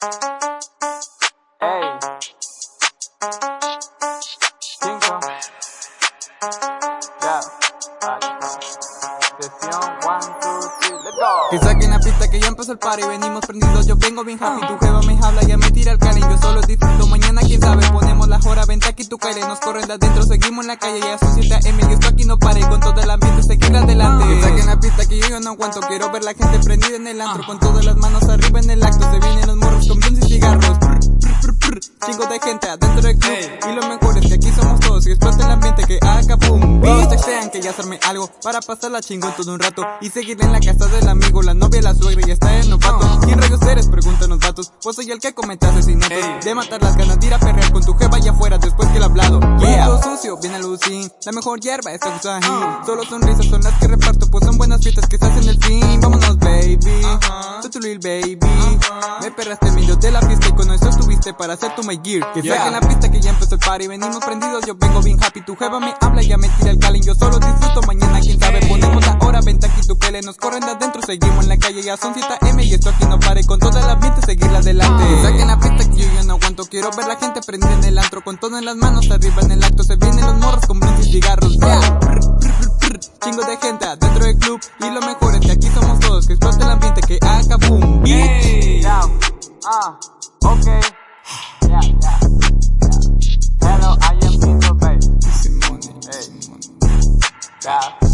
Ey. Cinco. Ya. Sesión one, two, three, let's go. Que saquen la pista que ya empezó el party Venimos prendidos, yo vengo bien happy Tu jeva me habla, ya me tira el cali Yo solo disfruto, mañana quién sabe Ponemos la hora, venta aquí tu calle Nos corren de adentro, seguimos en la calle Ya 7 M y esto aquí no pare Con todo el ambiente, seguir adelante Que saquen la pista que yo, yo no aguanto Quiero ver la gente prendida en el antro Con todas las manos arriba en el acto Se Chingo de gente adentro del club Y lo mejor es que aquí somos todos Y explota el ambiente que haga boom. Todos desean que ya hacerme algo Para pasarla chingón todo un rato Y seguir en la casa del amigo La novia, la suegra y está el novato ¿Quién rayos eres? Pregúntanos vatos. Pues soy el que comete asesinatos. De matar las ganas de ir a perrear con tu jeva allá afuera Después que el hablado. Todo sucio, viene Lucín La mejor hierba es el Solo sonrisas son las que reparto Pues son buenas fiestas que se hacen el fin. Vámonos baby. Soy tu little baby Me perraste medio de la fiesta Y con eso estuviste para hacer tu my gear. Que saquen la pista que ya empezó el party Venimos prendidos, yo vengo bien happy Tu jeva me habla y ya me tira el calling Yo solo disfruto, mañana quién sabe Ponemos la hora, venta aquí tu pele Nos corren de adentro, seguimos en la calle Ya son 7 M y esto aquí no pare Con todo el ambiente, seguirla adelante. Que saquen la pista que yo ya no aguanto Quiero ver la gente prendida en el antro Con todo en las manos, arriba en el acto Se vienen los morros con blunts y cigarros. Yeah. Chingo de gente adentro del club Y lo mejor es que aquí somos todos Que explote el ambiente, que Ah, uh, okay. Yeah, yeah, yeah. Hello, I am Pinto, babe. Hey. Yeah.